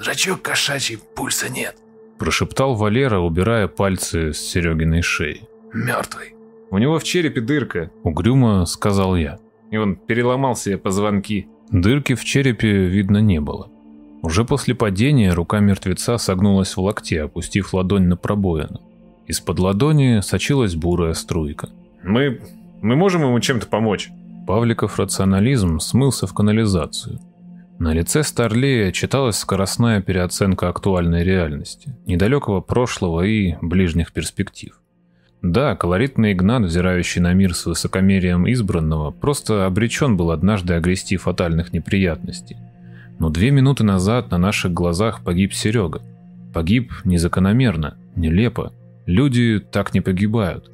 Зрачок кошачий, пульса нет. Прошептал Валера, убирая пальцы с Серегиной шеи. Мертвый. У него в черепе дырка, Угрюмо сказал я. и он переломал себе позвонки. Дырки в черепе видно не было. Уже после падения рука мертвеца согнулась в локте, опустив ладонь на пробоину. Из-под ладони сочилась бурая струйка. Мы... мы можем ему чем-то помочь? Павликов рационализм смылся в канализацию. На лице Старлея читалась скоростная переоценка актуальной реальности, недалекого прошлого и ближних перспектив. Да, колоритный Игнат, взирающий на мир с высокомерием избранного, просто обречен был однажды огрести фатальных неприятностей. Но две минуты назад на наших глазах погиб Серега. Погиб незакономерно, нелепо. Люди так не погибают.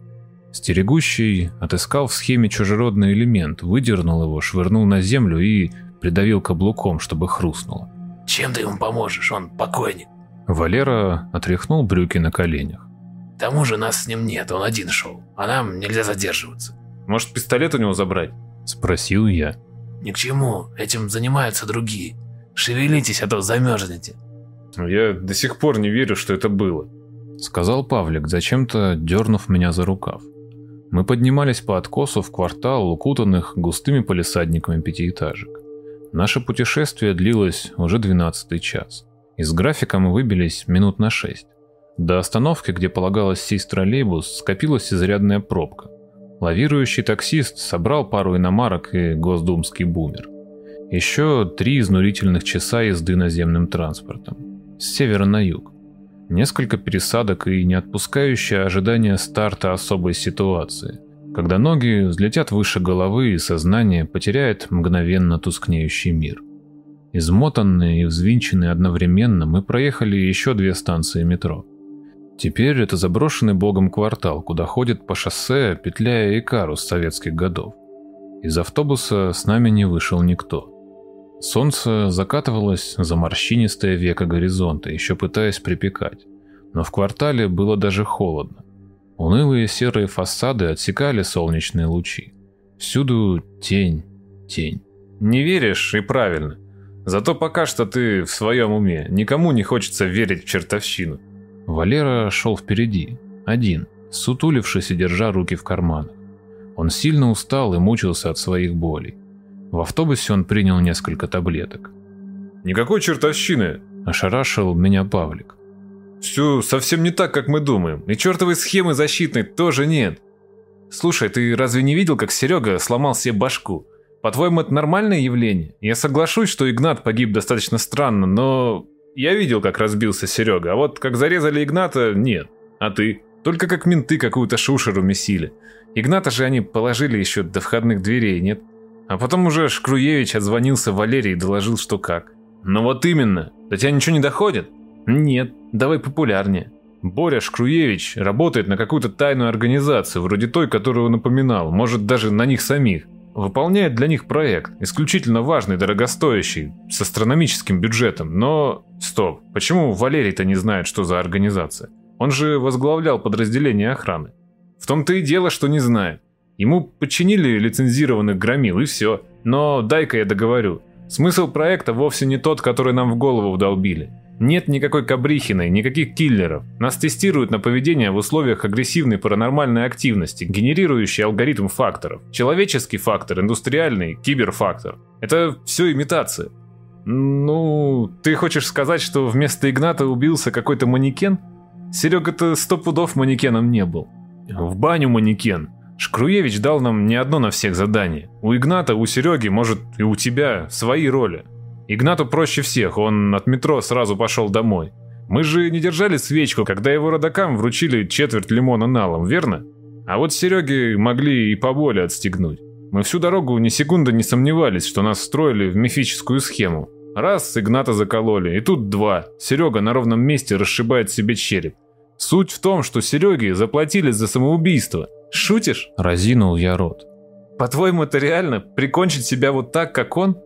Стерегущий отыскал в схеме чужеродный элемент, выдернул его, швырнул на землю и придавил каблуком, чтобы хрустнуло. Чем ты ему поможешь? Он покойник. Валера отряхнул брюки на коленях. К тому же нас с ним нет, он один шел. А нам нельзя задерживаться. Может, пистолет у него забрать? Спросил я. Ни к чему, этим занимаются другие. Шевелитесь, а то замерзнете. Я до сих пор не верю, что это было. Сказал Павлик, зачем-то дернув меня за рукав. Мы поднимались по откосу в квартал, укутанных густыми полисадниками пятиэтажек. Наше путешествие длилось уже двенадцатый час. Из графика мы выбились минут на шесть. До остановки, где полагалось сесть троллейбус, скопилась изрядная пробка. Лавирующий таксист собрал пару иномарок и госдумский бумер. Еще три изнурительных часа езды наземным транспортом. С севера на юг. Несколько пересадок и не отпускающее ожидание старта особой ситуации, когда ноги взлетят выше головы и сознание потеряет мгновенно тускнеющий мир. Измотанные и взвинченные одновременно, мы проехали еще две станции метро. Теперь это заброшенный богом квартал, куда ходит по шоссе, петляя Икарус советских годов. Из автобуса с нами не вышел никто. Солнце закатывалось за морщинистое веко горизонта, еще пытаясь припекать. Но в квартале было даже холодно. Унылые серые фасады отсекали солнечные лучи. Всюду тень, тень. Не веришь, и правильно. Зато пока что ты в своем уме. Никому не хочется верить в чертовщину. Валера шел впереди, один, сутулившись и держа руки в карманах. Он сильно устал и мучился от своих болей. В автобусе он принял несколько таблеток. Никакой чертовщины. Ошарашил меня Павлик. Все совсем не так, как мы думаем. И чертовой схемы защитной тоже нет. Слушай, ты разве не видел, как Серега сломал себе башку? По-твоему, это нормальное явление? Я соглашусь, что Игнат погиб достаточно странно, но... Я видел, как разбился Серега, а вот как зарезали Игната, нет. А ты? Только как менты какую-то шушеру месили. Игната же они положили еще до входных дверей, нет? А потом уже Шкруевич отзвонился Валерии и доложил, что как. Ну вот именно. До тебя ничего не доходит? Нет, давай популярнее. Боря Шкруевич работает на какую-то тайную организацию, вроде той, которую напоминал, может даже на них самих. Выполняет для них проект, исключительно важный, дорогостоящий, с астрономическим бюджетом, но... Стоп, почему Валерий-то не знает, что за организация? Он же возглавлял подразделение охраны. В том-то и дело, что не знает. Ему подчинили лицензированных громил, и все. Но дай-ка я договорю. Смысл проекта вовсе не тот, который нам в голову вдолбили. Нет никакой Кабрихиной, никаких киллеров. Нас тестируют на поведение в условиях агрессивной паранормальной активности, генерирующей алгоритм факторов. Человеческий фактор, индустриальный, киберфактор. Это все имитация. Ну, ты хочешь сказать, что вместо Игната убился какой-то манекен? Серега-то сто пудов манекеном не был. В баню манекен. Шкруевич дал нам не одно на всех задание. У Игната, у Сереги, может и у тебя свои роли. Игнату проще всех, он от метро сразу пошел домой. Мы же не держали свечку, когда его родакам вручили четверть лимона налом, верно? А вот Сереге могли и поболее отстегнуть. Мы всю дорогу ни секунды не сомневались, что нас встроили в мифическую схему. Раз, Игната закололи, и тут два. Серега на ровном месте расшибает себе череп. Суть в том, что Сереге заплатили за самоубийство. Шутишь? Разинул я рот. По-твоему, это реально? Прикончить себя вот так, как он?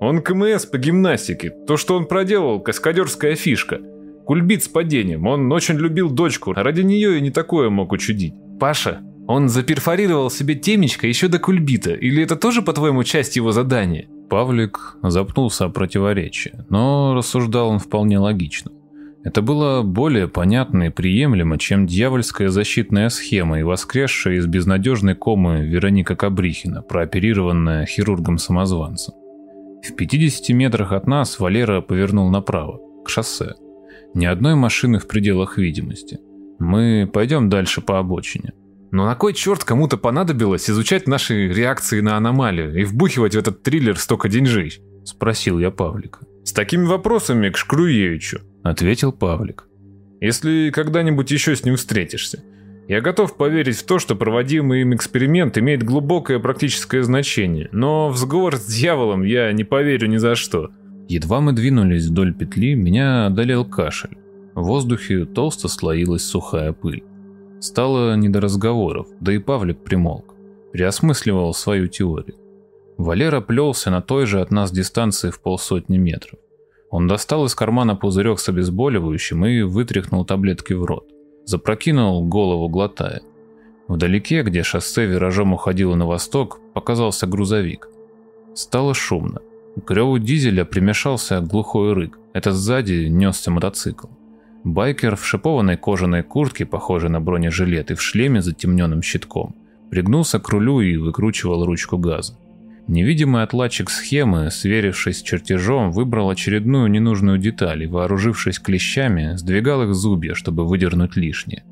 Он КМС по гимнастике. То, что он проделал, каскадерская фишка. Кульбит с падением. Он очень любил дочку. Ради нее и не такое мог учудить. Паша, он заперфорировал себе темечко еще до кульбита. Или это тоже, по-твоему, часть его задания? Павлик запнулся о противоречии, но рассуждал он вполне логично. Это было более понятно и приемлемо, чем дьявольская защитная схема и воскресшая из безнадежной комы Вероника Кабрихина, прооперированная хирургом-самозванцем. В 50 метрах от нас Валера повернул направо, к шоссе. Ни одной машины в пределах видимости. Мы пойдем дальше по обочине. Но на кой черт кому-то понадобилось изучать наши реакции на аномалию и вбухивать в этот триллер столько деньжей? Спросил я Павлика. С такими вопросами к Шкруевичу. Ответил Павлик. Если когда-нибудь еще с ним встретишься. Я готов поверить в то, что проводимый им эксперимент имеет глубокое практическое значение, но в сговор с дьяволом я не поверю ни за что. Едва мы двинулись вдоль петли, меня одолел кашель. В воздухе толсто слоилась сухая пыль. Стало не до разговоров, да и Павлик примолк. Переосмысливал свою теорию. Валера плелся на той же от нас дистанции в полсотни метров. Он достал из кармана пузырек с обезболивающим и вытряхнул таблетки в рот. Запрокинул голову, глотая. Вдалеке, где шоссе виражом уходило на восток, показался грузовик. Стало шумно. К реву дизеля примешался глухой рык. Это сзади несся мотоцикл. Байкер в шипованной кожаной куртке, похожей на бронежилет, и в шлеме с затемненным щитком, пригнулся к рулю и выкручивал ручку газа. Невидимый отладчик схемы, сверившись с чертежом, выбрал очередную ненужную деталь и, вооружившись клещами, сдвигал их зубья, чтобы выдернуть лишнее.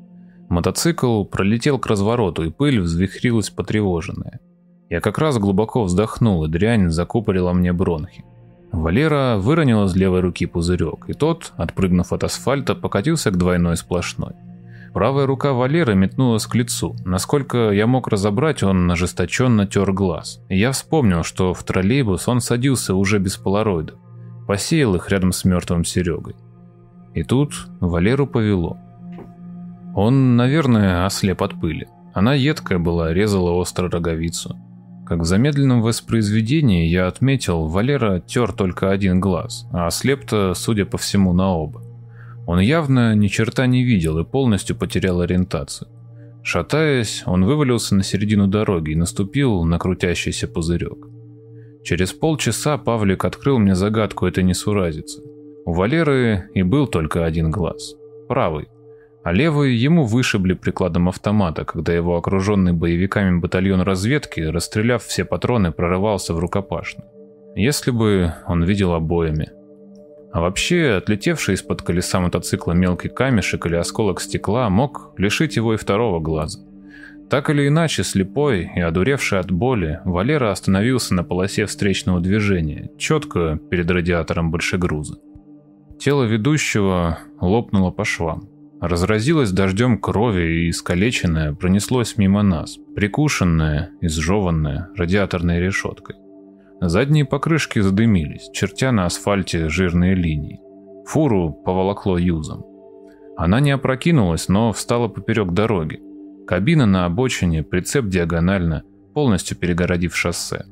Мотоцикл пролетел к развороту, и пыль взвихрилась потревоженная. Я как раз глубоко вздохнул, и дрянь закупорила мне бронхи. Валера выронил из левой руки пузырек, и тот, отпрыгнув от асфальта, покатился к двойной сплошной. Правая рука Валеры метнулась к лицу. Насколько я мог разобрать, он ожесточенно тер глаз. Я вспомнил, что в троллейбус он садился уже без полароидов. Посеял их рядом с мертвым Серегой. И тут Валеру повело. Он, наверное, ослеп от пыли. Она едкая была, резала остро роговицу. Как в замедленном воспроизведении я отметил, Валера тер только один глаз, а ослеп-то, судя по всему, на оба. Он явно ни черта не видел и полностью потерял ориентацию. Шатаясь, он вывалился на середину дороги и наступил на крутящийся пузырек. Через полчаса Павлик открыл мне загадку этой несуразицы. У Валеры и был только один глаз. Правый а левый ему вышибли прикладом автомата, когда его окруженный боевиками батальон разведки, расстреляв все патроны, прорывался в рукопашную. Если бы он видел обоями. А вообще, отлетевший из-под колеса мотоцикла мелкий камешек или осколок стекла мог лишить его и второго глаза. Так или иначе, слепой и одуревший от боли, Валера остановился на полосе встречного движения, четко перед радиатором большегруза. Тело ведущего лопнуло по швам. Разразилось дождем крови и искалеченное пронеслось мимо нас, прикушенное, изжеванное радиаторной решеткой. Задние покрышки задымились, чертя на асфальте жирные линии. Фуру поволокло юзом. Она не опрокинулась, но встала поперек дороги. Кабина на обочине, прицеп диагонально, полностью перегородив шоссе.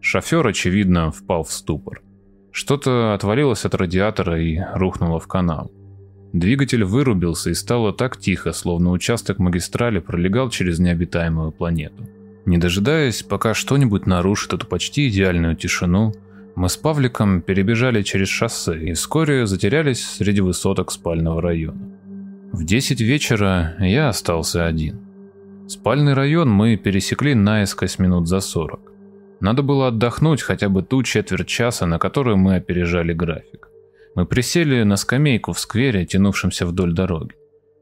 Шофер, очевидно, впал в ступор. Что-то отвалилось от радиатора и рухнуло в канал. Двигатель вырубился и стало так тихо, словно участок магистрали пролегал через необитаемую планету. Не дожидаясь, пока что-нибудь нарушит эту почти идеальную тишину, мы с Павликом перебежали через шоссе и вскоре затерялись среди высоток спального района. В 10 вечера я остался один. Спальный район мы пересекли наискось минут за 40. Надо было отдохнуть хотя бы ту четверть часа, на которую мы опережали график. Мы присели на скамейку в сквере, тянувшемся вдоль дороги.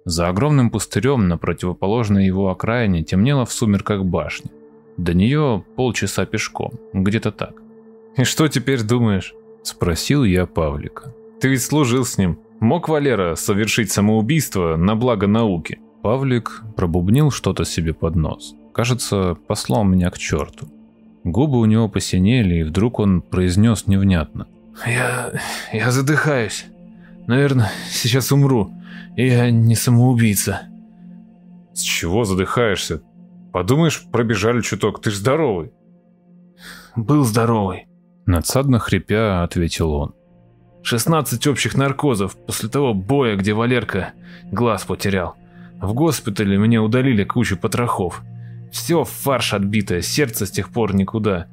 За огромным пустырем на противоположной его окраине темнело в сумерках башня. До нее полчаса пешком, где-то так. «И что теперь думаешь?» – спросил я Павлика. «Ты ведь служил с ним. Мог Валера совершить самоубийство на благо науки?» Павлик пробубнил что-то себе под нос. Кажется, послал меня к черту. Губы у него посинели, и вдруг он произнес невнятно. Я... я задыхаюсь. Наверное, сейчас умру. Я не самоубийца. С чего задыхаешься? Подумаешь, пробежали чуток, ты ж здоровый. Был здоровый. Надсадно хрипя, ответил он. 16 общих наркозов после того боя, где Валерка глаз потерял. В госпитале мне удалили кучу потрохов. Все фарш отбитое, сердце с тех пор никуда.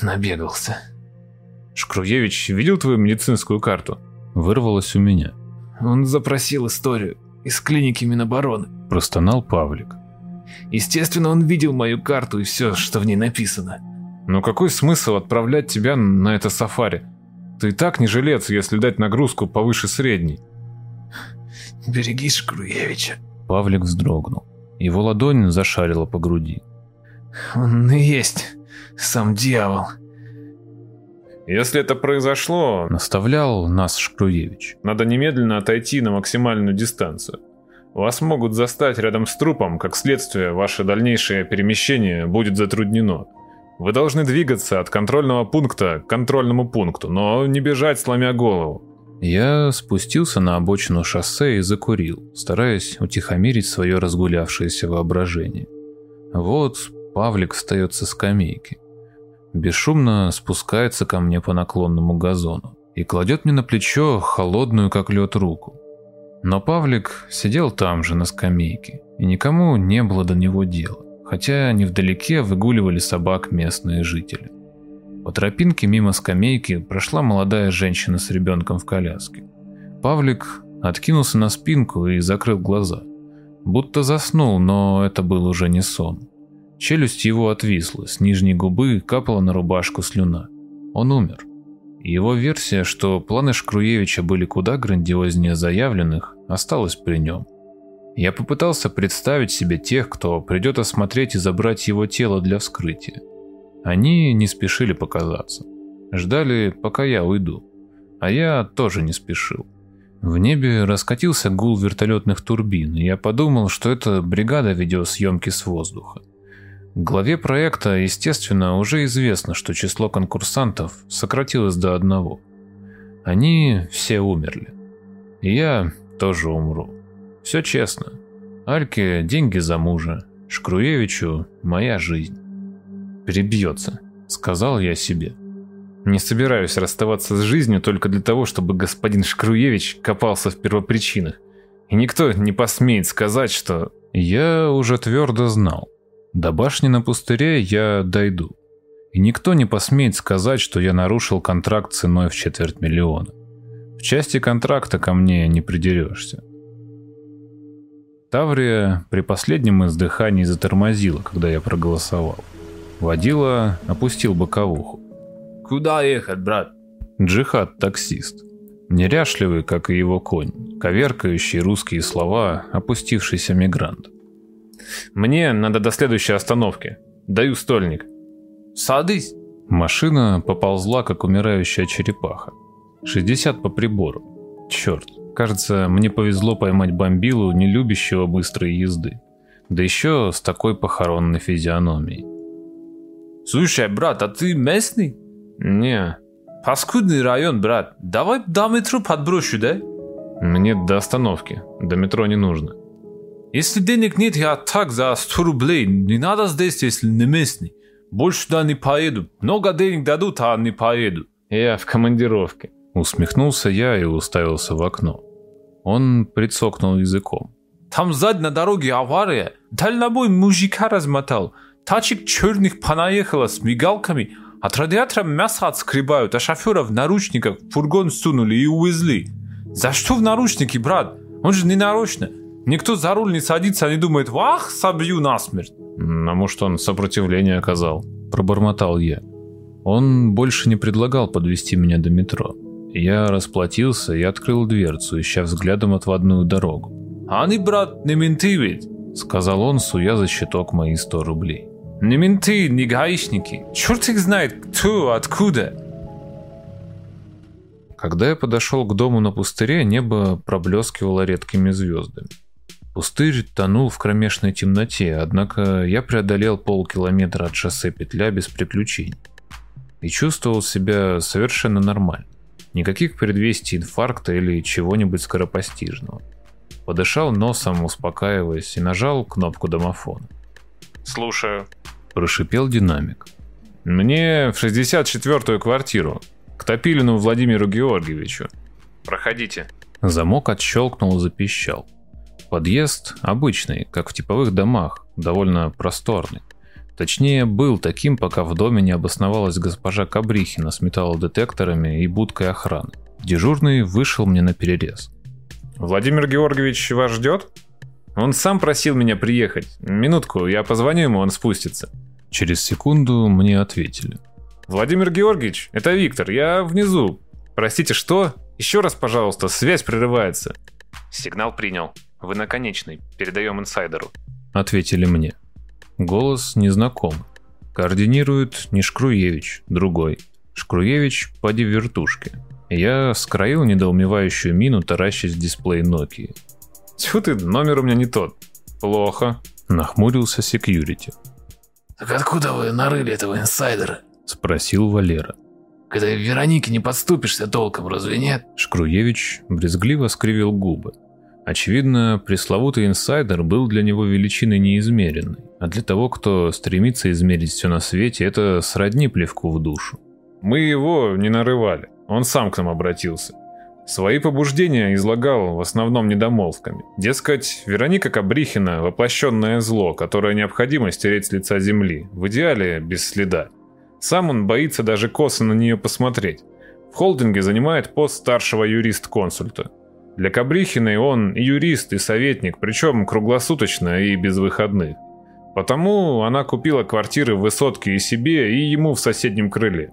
Набегался. Шкруевич видел твою медицинскую карту? Вырвалось у меня. Он запросил историю из клиники Минобороны. Простонал Павлик. Естественно, он видел мою карту и все, что в ней написано. Но какой смысл отправлять тебя на это сафари? Ты и так не жилец, если дать нагрузку повыше средней. Береги Шкруевича. Павлик вздрогнул. Его ладонь зашарила по груди. Он и есть сам дьявол. Если это произошло, наставлял нас Шкруевич. Надо немедленно отойти на максимальную дистанцию. Вас могут застать рядом с трупом, как следствие, ваше дальнейшее перемещение будет затруднено. Вы должны двигаться от контрольного пункта к контрольному пункту, но не бежать, сломя голову. Я спустился на обочину шоссе и закурил, стараясь утихомирить свое разгулявшееся воображение. Вот Павлик встает со скамейки бесшумно спускается ко мне по наклонному газону и кладет мне на плечо холодную как лед руку. Но Павлик сидел там же на скамейке, и никому не было до него дела, хотя невдалеке выгуливали собак местные жители. По тропинке мимо скамейки прошла молодая женщина с ребенком в коляске. Павлик откинулся на спинку и закрыл глаза. Будто заснул, но это был уже не сон. Челюсть его отвисла, с нижней губы капала на рубашку слюна. Он умер. Его версия, что планы Шкруевича были куда грандиознее заявленных, осталась при нем. Я попытался представить себе тех, кто придет осмотреть и забрать его тело для вскрытия. Они не спешили показаться. Ждали, пока я уйду. А я тоже не спешил. В небе раскатился гул вертолетных турбин, и я подумал, что это бригада видеосъемки с воздуха. Главе проекта, естественно, уже известно, что число конкурсантов сократилось до одного. Они все умерли. И я тоже умру. Все честно. Альке деньги за мужа, Шкруевичу моя жизнь. Перебьется, сказал я себе. Не собираюсь расставаться с жизнью только для того, чтобы господин Шкруевич копался в первопричинах. И никто не посмеет сказать, что... Я уже твердо знал. До башни на пустыре я дойду. И никто не посмеет сказать, что я нарушил контракт ценой в четверть миллиона. В части контракта ко мне не придерешься. Таврия при последнем издыхании затормозила, когда я проголосовал. Водила опустил боковуху. «Куда ехать, брат?» Джихад таксист. Неряшливый, как и его конь, коверкающий русские слова, опустившийся мигрант. Мне надо до следующей остановки. Даю стольник. Садись. Машина поползла, как умирающая черепаха. 60 по прибору. Черт, кажется, мне повезло поймать бомбилу, не любящего быстрой езды. Да еще с такой похоронной физиономией. Слушай, брат, а ты местный? Не. Паскудный район, брат. Давай до метро подброшу, да? Мне до остановки. До метро не нужно. Если денег нет, я так за 100 рублей. Не надо здесь, если не местный. Больше туда не поеду. Много денег дадут, а не поеду. Я в командировке. Усмехнулся я и уставился в окно. Он прицокнул языком. Там сзади на дороге авария. Дальнобой мужика размотал. Тачек черных понаехала с мигалками. От радиатора мясо отскребают, а шофера в наручниках в фургон сунули и увезли. За что в наручники, брат? Он же не нарочно. Никто за руль не садится, а не думает «Вах, собью насмерть». А может, он сопротивление оказал? Пробормотал я. Он больше не предлагал подвести меня до метро. Я расплатился и открыл дверцу, ища взглядом отводную дорогу. «Они, брат, не менты ведь», — сказал он, суя за щиток мои сто рублей. «Не менты, не гаишники. Черт их знает, кто, откуда». Когда я подошел к дому на пустыре, небо проблескивало редкими звездами. Пустырь тонул в кромешной темноте, однако я преодолел полкилометра от шоссе петля без приключений. И чувствовал себя совершенно нормально. Никаких предвестий инфаркта или чего-нибудь скоропостижного. Подышал носом, успокаиваясь, и нажал кнопку домофона. «Слушаю», – прошипел динамик. «Мне в 64-ю квартиру, к Топилину Владимиру Георгиевичу. Проходите». Замок отщелкнул и запищал. Подъезд обычный, как в типовых домах, довольно просторный. Точнее, был таким, пока в доме не обосновалась госпожа Кабрихина с металлодетекторами и будкой охраны. Дежурный вышел мне на перерез. «Владимир Георгиевич вас ждет?» «Он сам просил меня приехать. Минутку, я позвоню ему, он спустится». Через секунду мне ответили. «Владимир Георгиевич, это Виктор, я внизу. Простите, что? Еще раз, пожалуйста, связь прерывается». «Сигнал принял. Вы наконечный. Передаем инсайдеру». Ответили мне. Голос незнаком. Координирует не Шкруевич, другой. Шкруевич поди в вертушке. Я скроил недоумевающую мину, таращась в дисплей Nokia. Тьфу ты, номер у меня не тот. Плохо. Нахмурился секьюрити. «Так откуда вы нарыли этого инсайдера?» Спросил Валера. «К этой Веронике не подступишься толком, разве нет?» Шкруевич брезгливо скривил губы. Очевидно, пресловутый инсайдер был для него величиной неизмеренной, а для того, кто стремится измерить все на свете, это сродни плевку в душу. Мы его не нарывали, он сам к нам обратился. Свои побуждения излагал в основном недомолвками. Дескать, Вероника Кабрихина – воплощенное зло, которое необходимо стереть с лица земли, в идеале без следа. Сам он боится даже косо на нее посмотреть. В холдинге занимает пост старшего юрист-консульта. Для Кабрихиной он и юрист, и советник, причем круглосуточно и без выходных. Потому она купила квартиры в высотке и себе, и ему в соседнем крыле.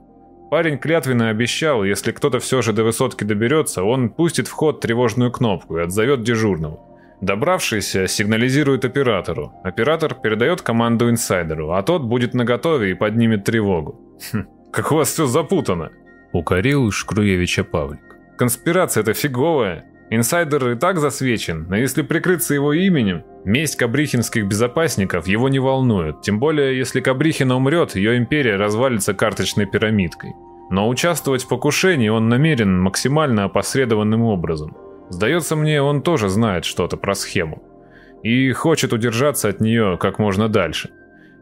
Парень клятвенно обещал, если кто-то все же до высотки доберется, он пустит в ход тревожную кнопку и отзовет дежурного. Добравшийся сигнализирует оператору. Оператор передает команду инсайдеру, а тот будет наготове и поднимет тревогу. Хм, как у вас все запутано. Укорил Шкруевича Павлик. Конспирация это фиговая. Инсайдер и так засвечен, но если прикрыться его именем, месть кабрихинских безопасников его не волнует, тем более если Кабрихина умрет, ее империя развалится карточной пирамидкой. Но участвовать в покушении он намерен максимально опосредованным образом. Сдается мне, он тоже знает что-то про схему. И хочет удержаться от нее как можно дальше.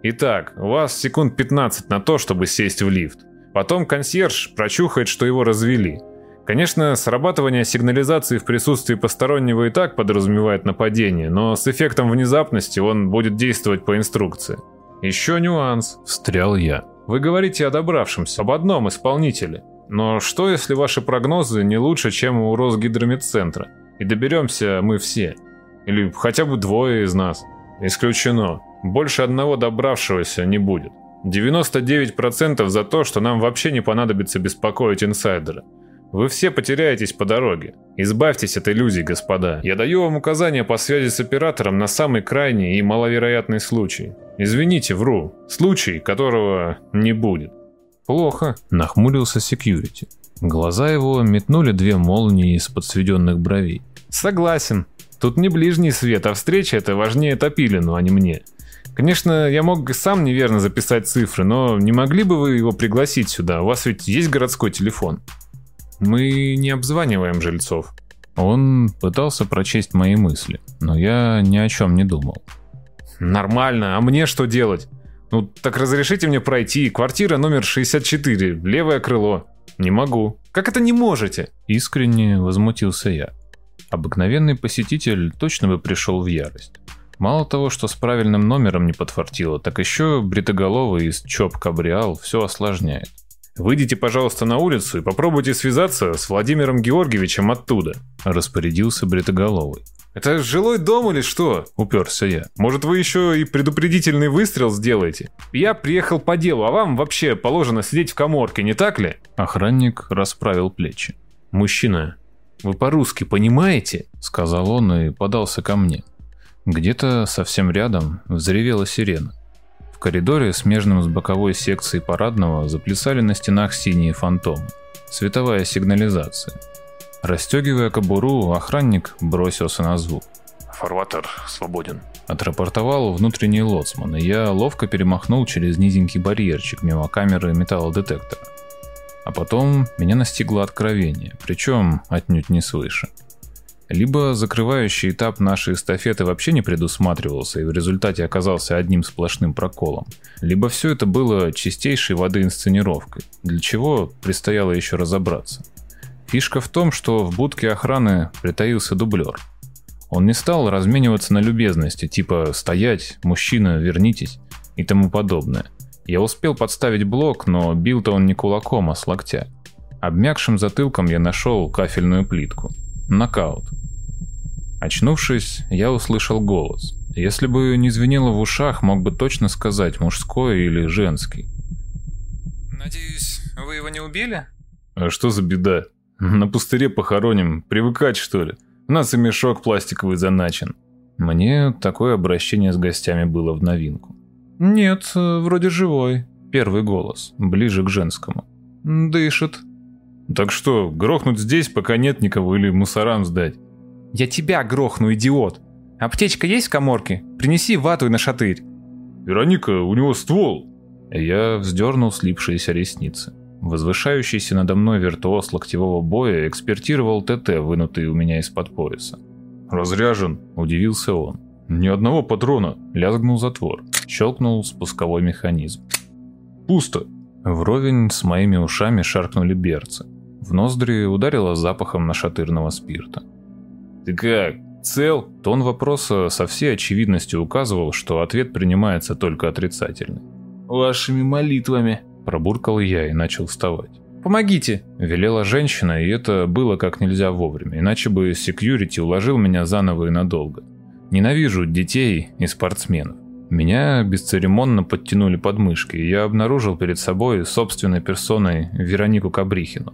Итак, у вас секунд 15 на то, чтобы сесть в лифт. Потом консьерж прочухает, что его развели – Конечно, срабатывание сигнализации в присутствии постороннего и так подразумевает нападение, но с эффектом внезапности он будет действовать по инструкции. Еще нюанс. Встрял я. Вы говорите о добравшемся, об одном исполнителе. Но что, если ваши прогнозы не лучше, чем у Росгидромедцентра? И доберемся мы все. Или хотя бы двое из нас. Исключено. Больше одного добравшегося не будет. 99% за то, что нам вообще не понадобится беспокоить инсайдера. Вы все потеряетесь по дороге. Избавьтесь от иллюзий, господа. Я даю вам указания по связи с оператором на самый крайний и маловероятный случай. Извините, вру. Случай, которого не будет. Плохо, нахмурился секьюрити. Глаза его метнули две молнии из подсведенных бровей. Согласен. Тут не ближний свет, а встреча это важнее Топилину, а не мне. Конечно, я мог сам неверно записать цифры, но не могли бы вы его пригласить сюда? У вас ведь есть городской телефон. Мы не обзваниваем жильцов. Он пытался прочесть мои мысли, но я ни о чем не думал. Нормально, а мне что делать? Ну, так разрешите мне пройти. Квартира номер 64, левое крыло. Не могу. Как это не можете? Искренне возмутился я. Обыкновенный посетитель точно бы пришел в ярость. Мало того, что с правильным номером не подфартило, так еще бритоголовый из ЧОП Кабриал все осложняет. Выйдите, пожалуйста, на улицу и попробуйте связаться с Владимиром Георгиевичем оттуда», — распорядился Бритоголовый. «Это жилой дом или что?» — уперся я. «Может, вы еще и предупредительный выстрел сделаете? Я приехал по делу, а вам вообще положено сидеть в коморке, не так ли?» Охранник расправил плечи. «Мужчина, вы по-русски понимаете?» — сказал он и подался ко мне. Где-то совсем рядом взревела сирена. В коридоре, смежном с боковой секцией парадного, заплясали на стенах синие фантомы. Световая сигнализация. Расстегивая кобуру, охранник бросился на звук. «Фарватер свободен», — отрапортовал внутренний лоцман, и я ловко перемахнул через низенький барьерчик мимо камеры металлодетектора. А потом меня настигло откровение, причем отнюдь не свыше. Либо закрывающий этап нашей эстафеты вообще не предусматривался и в результате оказался одним сплошным проколом, либо все это было чистейшей воды инсценировкой, для чего предстояло еще разобраться. Фишка в том, что в будке охраны притаился дублер. Он не стал размениваться на любезности, типа «стоять, мужчина, вернитесь». и тому подобное. Я успел подставить блок, но бил-то он не кулаком, а с локтя. Обмякшим затылком я нашел кафельную плитку. Нокаут. Очнувшись, я услышал голос. Если бы не звенело в ушах, мог бы точно сказать, мужской или женский. «Надеюсь, вы его не убили?» «А что за беда? На пустыре похороним. Привыкать, что ли? У нас и мешок пластиковый заначен». Мне такое обращение с гостями было в новинку. «Нет, вроде живой». Первый голос, ближе к женскому. «Дышит». «Так что, грохнуть здесь, пока нет никого, или мусорам сдать?» «Я тебя грохну, идиот! Аптечка есть в коморке? Принеси вату и нашатырь». «Вероника, у него ствол!» Я вздернул слипшиеся ресницы. Возвышающийся надо мной виртуоз локтевого боя экспертировал ТТ, вынутый у меня из-под пояса. «Разряжен», — удивился он. «Ни одного патрона», — лязгнул затвор. Щелкнул спусковой механизм. «Пусто». Вровень с моими ушами шаркнули берцы. В ноздри ударило запахом нашатырного спирта. «Ты как, цел?» Тон вопроса со всей очевидностью указывал, что ответ принимается только отрицательный. «Вашими молитвами», — пробуркал я и начал вставать. «Помогите!» — велела женщина, и это было как нельзя вовремя, иначе бы секьюрити уложил меня заново и надолго. Ненавижу детей и спортсменов. Меня бесцеремонно подтянули под мышки, и я обнаружил перед собой собственной персоной Веронику Кабрихину.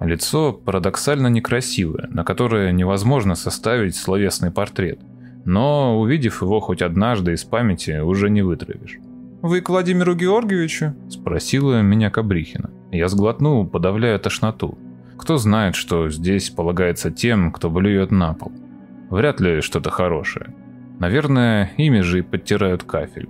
Лицо парадоксально некрасивое, на которое невозможно составить словесный портрет. Но, увидев его хоть однажды из памяти, уже не вытравишь. «Вы к Владимиру Георгиевичу?» – спросила меня Кабрихина. Я сглотнул, подавляя тошноту. Кто знает, что здесь полагается тем, кто блюет на пол. Вряд ли что-то хорошее. Наверное, ими же и подтирают кафель.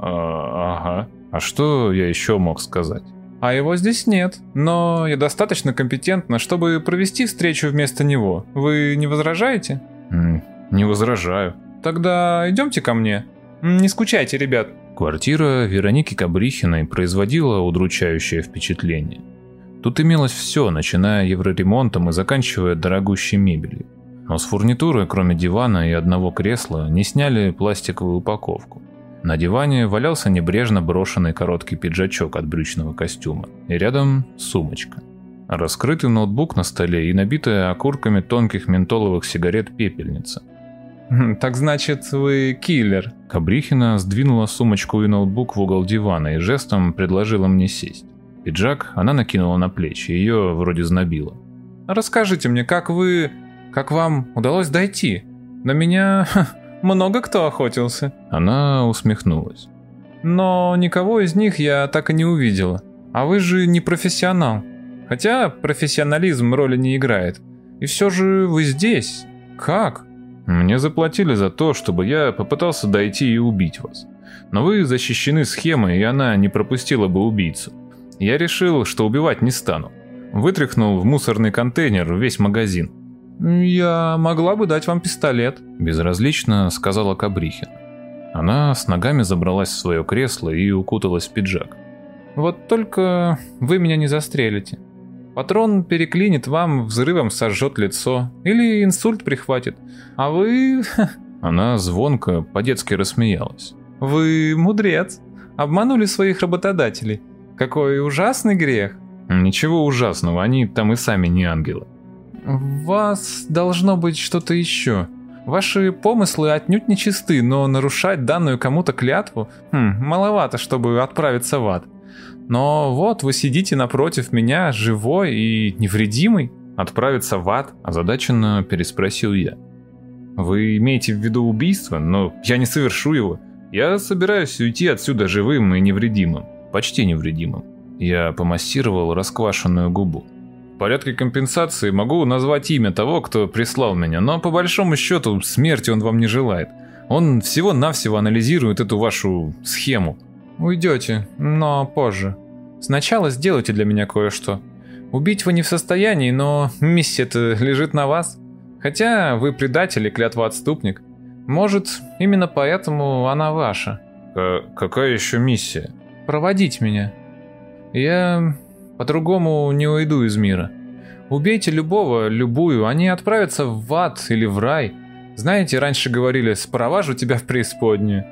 А, ага. А что я еще мог сказать? А его здесь нет, но я достаточно компетентна, чтобы провести встречу вместо него. Вы не возражаете? Не возражаю. Тогда идемте ко мне. Не скучайте, ребят. Квартира Вероники Кабрихиной производила удручающее впечатление. Тут имелось все, начиная евроремонтом и заканчивая дорогущей мебелью. Но с фурнитуры, кроме дивана и одного кресла, не сняли пластиковую упаковку. На диване валялся небрежно брошенный короткий пиджачок от брючного костюма, и рядом сумочка. Раскрытый ноутбук на столе и набитая окурками тонких ментоловых сигарет пепельница. Хм, «Так значит, вы киллер?» Кабрихина сдвинула сумочку и ноутбук в угол дивана и жестом предложила мне сесть. Пиджак она накинула на плечи, ее вроде знобило. «Расскажите мне, как вы... как вам удалось дойти? На меня ха, много кто охотился». Она усмехнулась. «Но никого из них я так и не увидела. А вы же не профессионал. Хотя профессионализм роли не играет. И все же вы здесь. Как?» Мне заплатили за то, чтобы я попытался дойти и убить вас. Но вы защищены схемой, и она не пропустила бы убийцу. Я решил, что убивать не стану. Вытряхнул в мусорный контейнер весь магазин. «Я могла бы дать вам пистолет», – безразлично сказала Кабрихин. Она с ногами забралась в свое кресло и укуталась в пиджак. «Вот только вы меня не застрелите. Патрон переклинит вам, взрывом сожжет лицо. Или инсульт прихватит. А вы... Она звонко, по-детски рассмеялась. Вы мудрец. Обманули своих работодателей. Какой ужасный грех. Ничего ужасного, они там и сами не ангелы. Вас должно быть что-то еще. Ваши помыслы отнюдь не чисты, но нарушать данную кому-то клятву, хм, маловато, чтобы отправиться в ад. Но вот вы сидите напротив меня, живой и невредимый. Отправиться в ад? Озадаченно переспросил я. Вы имеете в виду убийство? Но я не совершу его. Я собираюсь уйти отсюда живым и невредимым. Почти невредимым. Я помассировал расквашенную губу. В порядке компенсации могу назвать имя того, кто прислал меня, но по большому счету смерти он вам не желает. Он всего-навсего анализирует эту вашу схему. Уйдете, но позже. Сначала сделайте для меня кое-что. Убить вы не в состоянии, но миссия-то лежит на вас. Хотя вы предатель и клятвоотступник. Может, именно поэтому она ваша. А какая еще миссия? Проводить меня. Я по-другому не уйду из мира. Убейте любого, любую, они отправятся в ад или в рай. Знаете, раньше говорили «спроважу тебя в преисподнюю».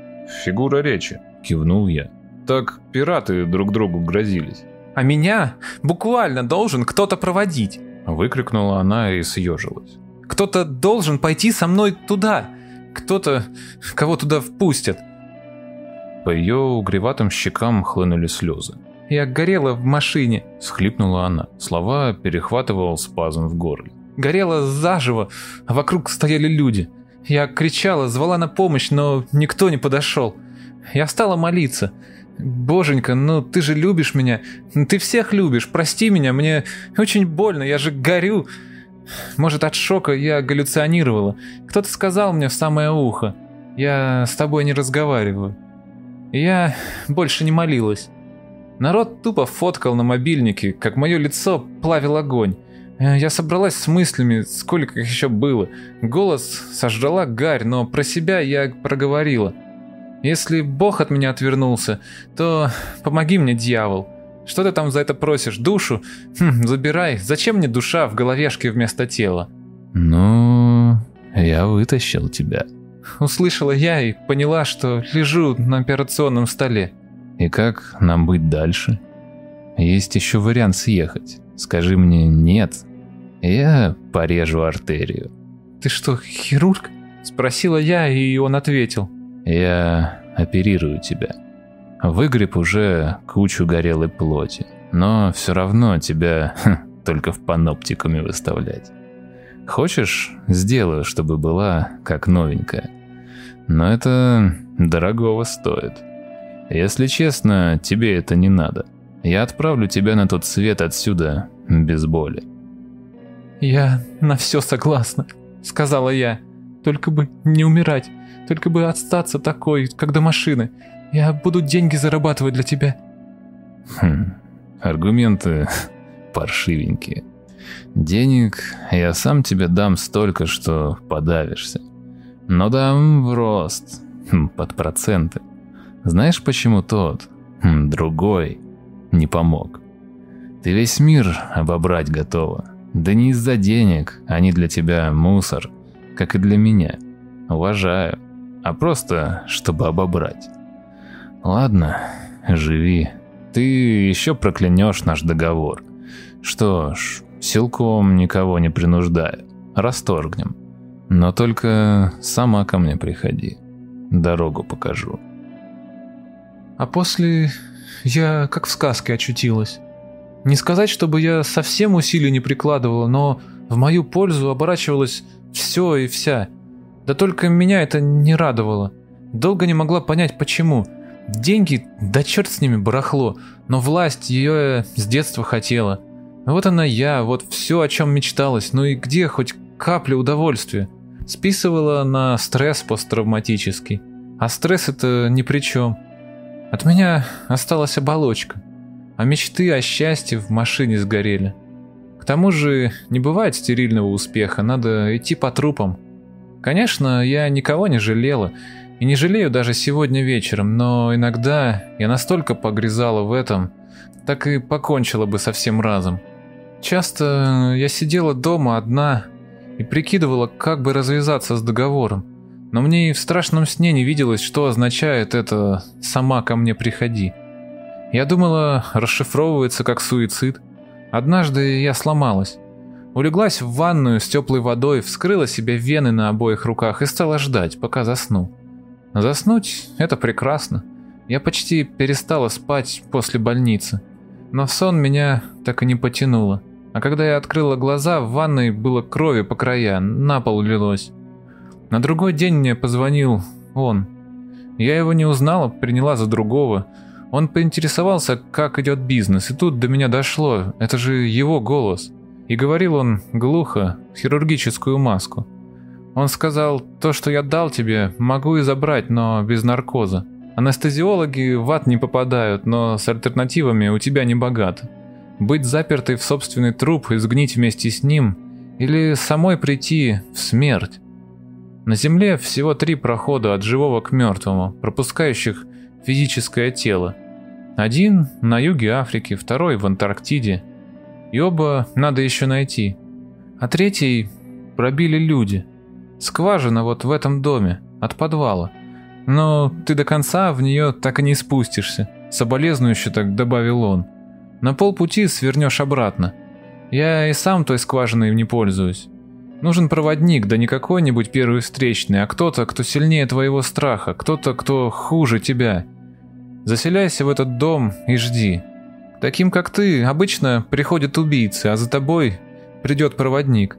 Фигура речи. Кивнул я. Так пираты друг другу грозились. А меня буквально должен кто-то проводить. Выкрикнула она и съежилась. Кто-то должен пойти со мной туда. Кто-то, кого туда впустят. По ее угреватым щекам хлынули слезы. Я горела в машине. Схлипнула она. Слова перехватывал спазм в горле. Горела заживо, а вокруг стояли люди. Я кричала, звала на помощь, но никто не подошел. Я стала молиться. Боженька, ну ты же любишь меня. Ты всех любишь. Прости меня, мне очень больно, я же горю. Может, от шока я галлюционировала. Кто-то сказал мне в самое ухо. Я с тобой не разговариваю. Я больше не молилась. Народ тупо фоткал на мобильнике, как мое лицо плавил огонь. Я собралась с мыслями, сколько их еще было. Голос сожрала гарь, но про себя я проговорила. Если Бог от меня отвернулся, то помоги мне, дьявол. Что ты там за это просишь? Душу? Хм, забирай. Зачем мне душа в головешке вместо тела? Ну, я вытащил тебя. Услышала я и поняла, что лежу на операционном столе. И как нам быть дальше? Есть еще вариант съехать. Скажи мне «нет». Я порежу артерию. Ты что, хирург? Спросила я, и он ответил. Я оперирую тебя. Выгреб уже кучу горелой плоти, но все равно тебя ха, только в паноптикуме выставлять. Хочешь, сделаю, чтобы была как новенькая. Но это дорогого стоит. Если честно, тебе это не надо. Я отправлю тебя на тот свет отсюда без боли. «Я на все согласна», — сказала я. «Только бы не умирать, только бы остаться такой, как до машины. Я буду деньги зарабатывать для тебя». Хм, аргументы паршивенькие. Денег я сам тебе дам столько, что подавишься. Но дам в рост, под проценты. Знаешь, почему тот, хм, другой, не помог? Ты весь мир обобрать готова. Да не из-за денег, они для тебя мусор, как и для меня. Уважаю, а просто, чтобы обобрать. Ладно, живи. Ты еще проклянешь наш договор. Что ж, силком никого не принуждаю. Расторгнем. Но только сама ко мне приходи. Дорогу покажу. А после я как в сказке очутилась. Не сказать, чтобы я совсем усилий не прикладывала, но в мою пользу оборачивалось все и вся. Да только меня это не радовало. Долго не могла понять, почему. Деньги, да черт с ними, барахло, но власть ее с детства хотела. Вот она я, вот все, о чем мечталась, ну и где хоть капля удовольствия. Списывала на стресс посттравматический. А стресс это ни при чем. От меня осталась оболочка а мечты о счастье в машине сгорели. К тому же не бывает стерильного успеха, надо идти по трупам. Конечно, я никого не жалела, и не жалею даже сегодня вечером, но иногда я настолько погрязала в этом, так и покончила бы со всем разом. Часто я сидела дома одна и прикидывала, как бы развязаться с договором, но мне и в страшном сне не виделось, что означает это «сама ко мне приходи». Я думала, расшифровывается как суицид. Однажды я сломалась. Улеглась в ванную с теплой водой, вскрыла себе вены на обоих руках и стала ждать, пока засну. Заснуть – это прекрасно. Я почти перестала спать после больницы. Но сон меня так и не потянуло. А когда я открыла глаза, в ванной было крови по краям, на пол лилось. На другой день мне позвонил он. Я его не узнала, приняла за другого – он поинтересовался, как идет бизнес, и тут до меня дошло, это же его голос. И говорил он глухо, хирургическую маску. Он сказал, то, что я дал тебе, могу и забрать, но без наркоза. Анестезиологи в ад не попадают, но с альтернативами у тебя не богато. Быть запертой в собственный труп и сгнить вместе с ним, или самой прийти в смерть. На Земле всего три прохода от живого к мертвому, пропускающих физическое тело. Один на юге Африки, второй в Антарктиде. И оба надо еще найти. А третий пробили люди. Скважина вот в этом доме, от подвала. Но ты до конца в нее так и не спустишься. Соболезнующе так добавил он. На полпути свернешь обратно. Я и сам той скважиной не пользуюсь. Нужен проводник, да не какой-нибудь первый встречный, а кто-то, кто сильнее твоего страха, кто-то, кто хуже тебя. Заселяйся в этот дом и жди. Таким, как ты, обычно приходят убийцы, а за тобой придет проводник.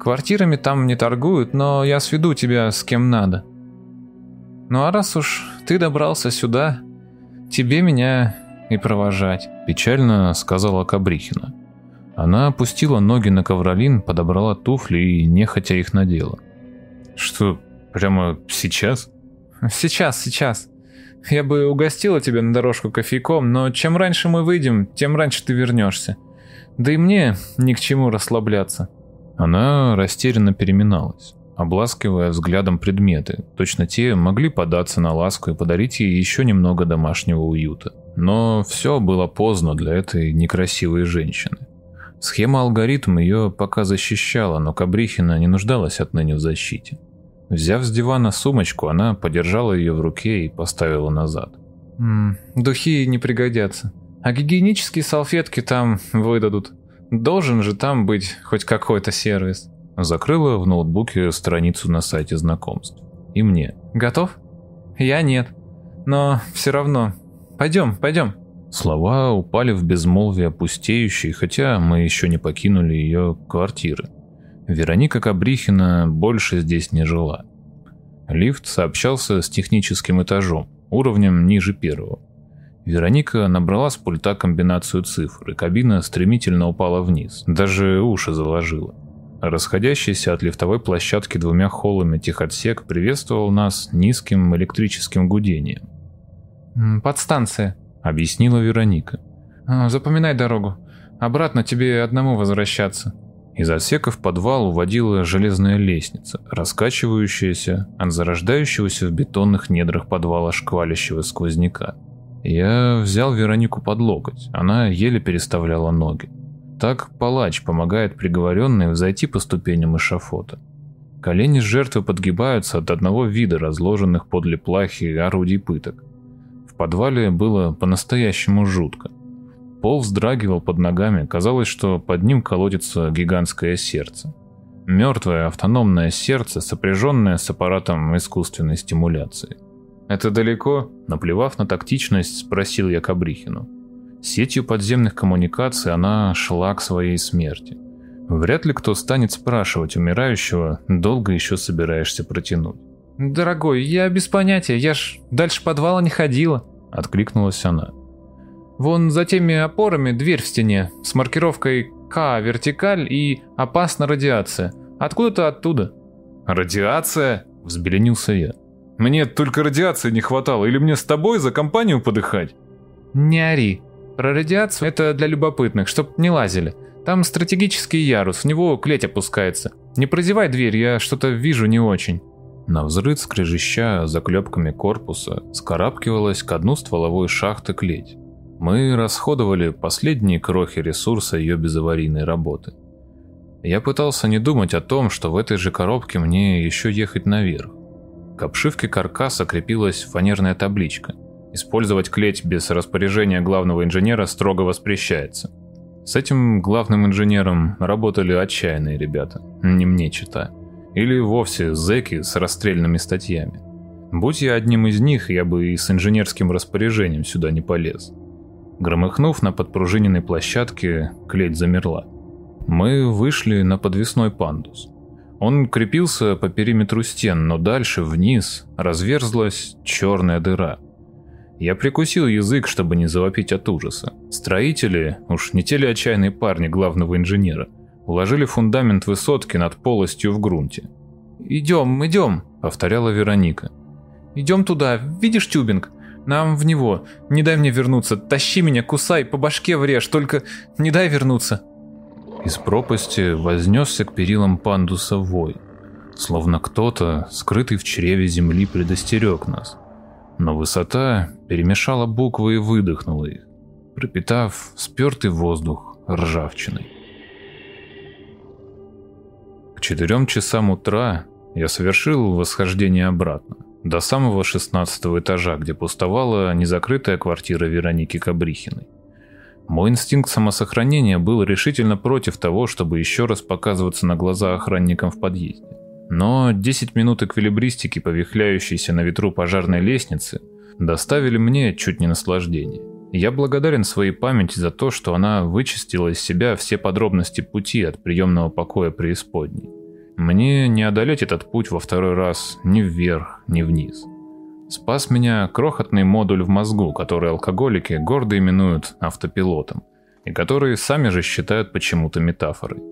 Квартирами там не торгуют, но я сведу тебя с кем надо. Ну а раз уж ты добрался сюда, тебе меня и провожать», — печально сказала Кабрихина. Она опустила ноги на ковролин, подобрала туфли и нехотя их надела. «Что, прямо сейчас?» «Сейчас, сейчас. Я бы угостила тебя на дорожку кофейком, но чем раньше мы выйдем, тем раньше ты вернешься. Да и мне ни к чему расслабляться». Она растерянно переминалась, обласкивая взглядом предметы. Точно те могли податься на ласку и подарить ей еще немного домашнего уюта. Но все было поздно для этой некрасивой женщины. Схема-алгоритм ее пока защищала, но Кабрихина не нуждалась отныне в защите. Взяв с дивана сумочку, она подержала ее в руке и поставила назад. «М -м, «Духи не пригодятся. А гигиенические салфетки там выдадут. Должен же там быть хоть какой-то сервис». Закрыла в ноутбуке страницу на сайте знакомств. И мне. «Готов?» «Я нет. Но все равно. Пойдем, пойдем». Слова упали в безмолвие пустеющей, хотя мы еще не покинули ее квартиры. Вероника Кабрихина больше здесь не жила. Лифт сообщался с техническим этажом, уровнем ниже первого. Вероника набрала с пульта комбинацию цифр, и кабина стремительно упала вниз, даже уши заложила. Расходящийся от лифтовой площадки двумя холлами техотсек приветствовал нас низким электрическим гудением. «Подстанция», объяснила Вероника. «А, «Запоминай дорогу. Обратно тебе одному возвращаться». Из отсека в подвал уводила железная лестница, раскачивающаяся от зарождающегося в бетонных недрах подвала шквалящего сквозняка. Я взял Веронику под локоть, она еле переставляла ноги. Так палач помогает приговоренной взойти по ступеням эшафота. Колени жертвы подгибаются от одного вида разложенных подле плахи орудий пыток подвале было по-настоящему жутко. Пол вздрагивал под ногами, казалось, что под ним колотится гигантское сердце. Мертвое автономное сердце, сопряженное с аппаратом искусственной стимуляции. «Это далеко?» Наплевав на тактичность, спросил я Кабрихину. Сетью подземных коммуникаций она шла к своей смерти. Вряд ли кто станет спрашивать умирающего, долго еще собираешься протянуть. «Дорогой, я без понятия, я ж дальше подвала не ходила», — откликнулась она. «Вон за теми опорами дверь в стене с маркировкой К вертикаль и опасна радиация. Откуда-то оттуда». «Радиация?» — взбеленился я. «Мне только радиации не хватало, или мне с тобой за компанию подыхать?» «Не ори. Про радиацию это для любопытных, чтоб не лазили. Там стратегический ярус, в него клеть опускается. Не прозевай дверь, я что-то вижу не очень». На взрыв скрежеща заклепками корпуса скарабкивалась к дну стволовой шахты клеть. Мы расходовали последние крохи ресурса ее безаварийной работы. Я пытался не думать о том, что в этой же коробке мне еще ехать наверх. К обшивке каркаса крепилась фанерная табличка. Использовать клеть без распоряжения главного инженера строго воспрещается. С этим главным инженером работали отчаянные ребята, не мне читать. Или вовсе зэки с расстрельными статьями. Будь я одним из них, я бы и с инженерским распоряжением сюда не полез. Громыхнув на подпружиненной площадке, клеть замерла. Мы вышли на подвесной пандус. Он крепился по периметру стен, но дальше, вниз, разверзлась черная дыра. Я прикусил язык, чтобы не завопить от ужаса. Строители, уж не те ли отчаянные парни главного инженера, уложили фундамент высотки над полостью в грунте. «Идем, идем», — повторяла Вероника. «Идем туда, видишь тюбинг? Нам в него. Не дай мне вернуться, тащи меня, кусай, по башке врежь, только не дай вернуться». Из пропасти вознесся к перилам пандуса вой, словно кто-то, скрытый в чреве земли, предостерег нас. Но высота перемешала буквы и выдохнула их, пропитав спертый воздух ржавчиной. К четырем часам утра я совершил восхождение обратно. до самого шестнадцатого этажа, где пустовала незакрытая квартира Вероники Кабрихиной. Мой инстинкт самосохранения был решительно против того, чтобы еще раз показываться на глаза охранникам в подъезде. Но 10 минут эквилибристики по вихляющейся на ветру пожарной лестнице доставили мне чуть не наслаждение. Я благодарен своей памяти за то, что она вычистила из себя все подробности пути от приемного покоя преисподней. Мне не одолеть этот путь во второй раз ни вверх, ни вниз. Спас меня крохотный модуль в мозгу, который алкоголики гордо именуют автопилотом, и который сами же считают почему-то метафорой.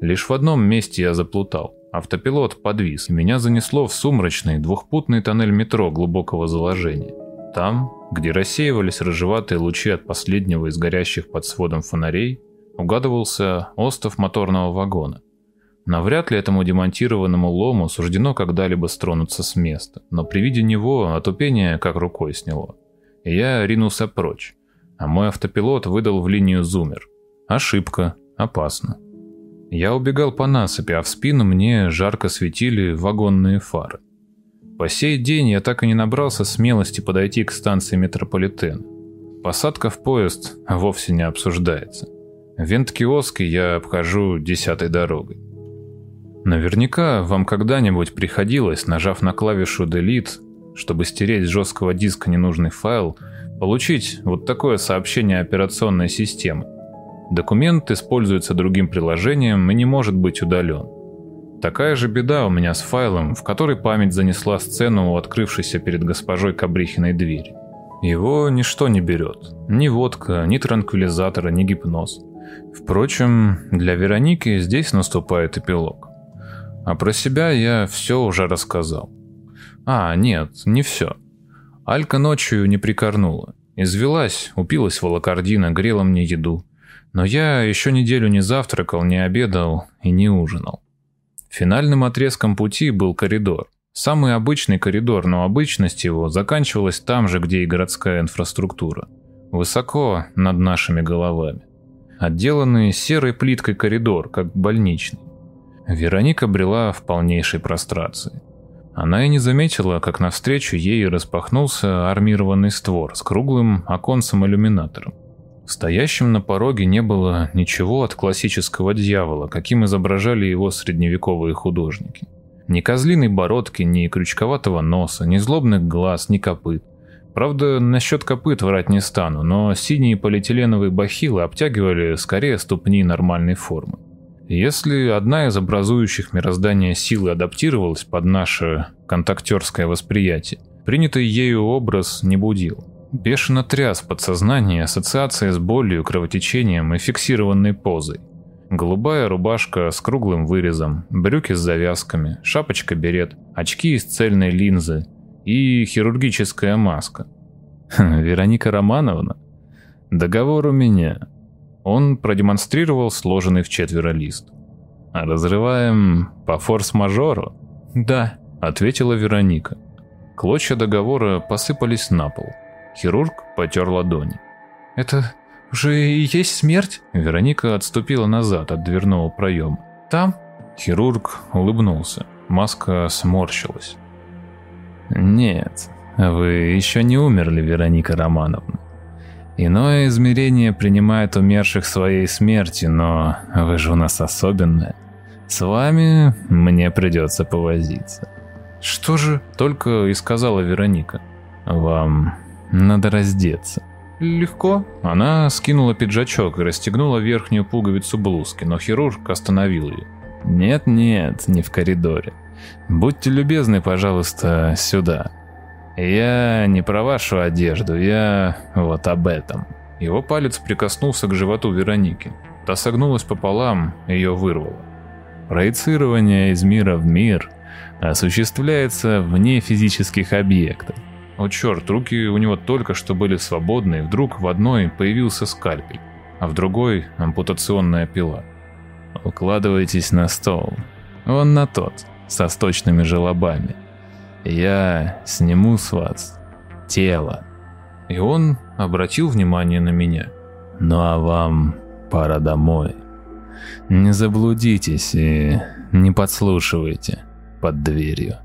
Лишь в одном месте я заплутал. Автопилот подвис, и меня занесло в сумрачный двухпутный тоннель метро глубокого заложения. Там, где рассеивались рыжеватые лучи от последнего из горящих под сводом фонарей, угадывался остов моторного вагона. Навряд ли этому демонтированному лому суждено когда-либо стронуться с места, но при виде него отупение как рукой сняло. И я ринулся прочь, а мой автопилот выдал в линию зумер. Ошибка, опасно. Я убегал по насыпи, а в спину мне жарко светили вагонные фары. По сей день я так и не набрался смелости подойти к станции метрополитена. Посадка в поезд вовсе не обсуждается. Вент-киоски я обхожу десятой дорогой. Наверняка вам когда-нибудь приходилось, нажав на клавишу Delete, чтобы стереть с жесткого диска ненужный файл, получить вот такое сообщение операционной системы. Документ используется другим приложением и не может быть удален. Такая же беда у меня с файлом, в который память занесла сцену у открывшейся перед госпожой Кабрихиной двери. Его ничто не берет. Ни водка, ни транквилизатора, ни гипноз. Впрочем, для Вероники здесь наступает эпилог. А про себя я все уже рассказал. А, нет, не все. Алька ночью не прикорнула. Извелась, упилась волокордина, грела мне еду. Но я еще неделю не завтракал, не обедал и не ужинал. Финальным отрезком пути был коридор. Самый обычный коридор, но обычность его заканчивалась там же, где и городская инфраструктура. Высоко над нашими головами. Отделанный серой плиткой коридор, как больничный. Вероника брела в полнейшей прострации. Она и не заметила, как навстречу ей распахнулся армированный створ с круглым оконцем-иллюминатором. Стоящим на пороге не было ничего от классического дьявола, каким изображали его средневековые художники. Ни козлиной бородки, ни крючковатого носа, ни злобных глаз, ни копыт. Правда, насчет копыт врать не стану, но синие полиэтиленовые бахилы обтягивали скорее ступни нормальной формы. Если одна из образующих мироздание силы адаптировалась под наше контактерское восприятие, принятый ею образ не будил. Бешено тряс подсознание ассоциация с болью, кровотечением и фиксированной позой. Голубая рубашка с круглым вырезом, брюки с завязками, шапочка-берет, очки из цельной линзы и хирургическая маска. Вероника Романовна? Договор у меня. Он продемонстрировал сложенный в четверо лист. «Разрываем по форс-мажору?» «Да», — ответила Вероника. Клочья договора посыпались на пол. Хирург потер ладони. «Это уже и есть смерть?» Вероника отступила назад от дверного проема. «Там?» Хирург улыбнулся. Маска сморщилась. «Нет, вы еще не умерли, Вероника Романовна. Иное измерение принимает умерших своей смерти, но вы же у нас особенная. С вами мне придется повозиться. Что же? Только и сказала Вероника. Вам надо раздеться. Легко. Она скинула пиджачок и расстегнула верхнюю пуговицу блузки, но хирург остановил ее. Нет-нет, не в коридоре. Будьте любезны, пожалуйста, сюда. «Я не про вашу одежду, я вот об этом». Его палец прикоснулся к животу Вероники. Та согнулась пополам, ее вырвало. Проецирование из мира в мир осуществляется вне физических объектов. О черт, руки у него только что были свободны, и вдруг в одной появился скальпель, а в другой ампутационная пила. Укладывайтесь на стол. Он на тот, со сточными желобами. Я сниму с вас тело. И он обратил внимание на меня. Ну а вам пора домой. Не заблудитесь и не подслушивайте под дверью.